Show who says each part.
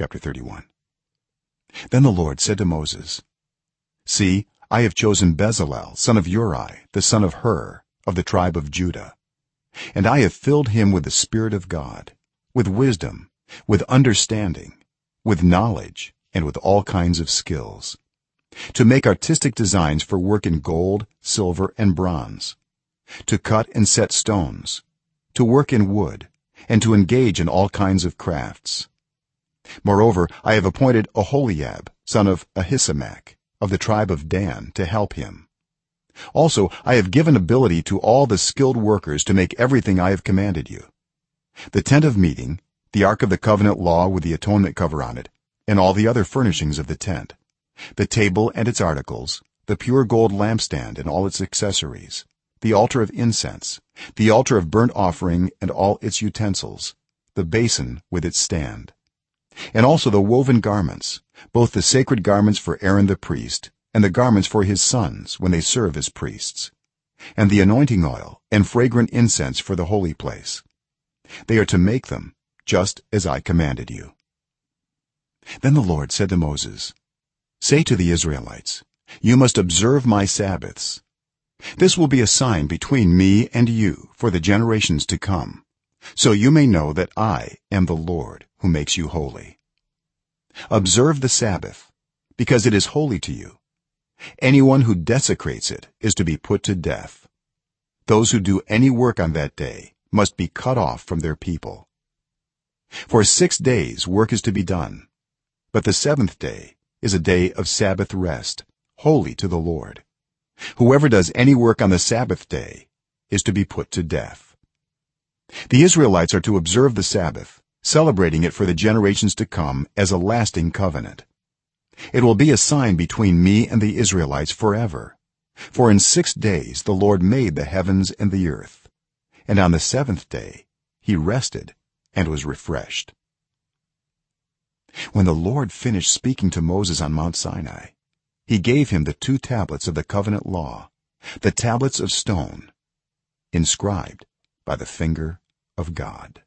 Speaker 1: chapter 31 then the lord said to moses see i have chosen bezalel son of uri the son of hur of the tribe of judah. And i have filled him with the spirit of god with wisdom with understanding with knowledge and with all kinds of skills to make artistic designs for work in gold silver and bronze to cut and set stones to work in wood and to engage in all kinds of crafts moreover i have appointed oholiab son of ahisamak of the tribe of dan to help him. Also i have given ability to all the skilled workers to make everything i have commanded you. The tent of meeting the ark of the covenant law with the atonement cover on it and all the other furnishings of the tent. The table and its articles the pure gold lampstand and all its accessories the altar of incense the altar of burnt offering and all its utensils the basin with its stand and also the woven garments both the sacred garments for Aaron the priest and the garments for his sons when they serve as priests and the anointing oil and fragrant incense for the holy place. They are to make them just as i commanded you. Then the lord said to moses say to the israelites you must observe my sabbaths. This will be a sign between me and you for the generations to come so you may know that i am the lord who makes you holy observe the sabbath because it is holy to you. Anyone who desecrates it is to be put to death. Those who do any work on that day must be cut off from their people. For 6 days work is to be done but the seventh day is a day of sabbath rest holy to the lord. Whoever does any work on the sabbath day is to be put to death. The israelites are to observe the sabbath celebrating it for the generations to come as a lasting covenant. It will be a sign between me and the israelites forever. For in 6 days the lord made the heavens and the earth and on the seventh day he rested and was refreshed. When the lord finished speaking to moses on mount sinai he gave him the two tablets of the covenant law the tablets of stone inscribed by the finger of god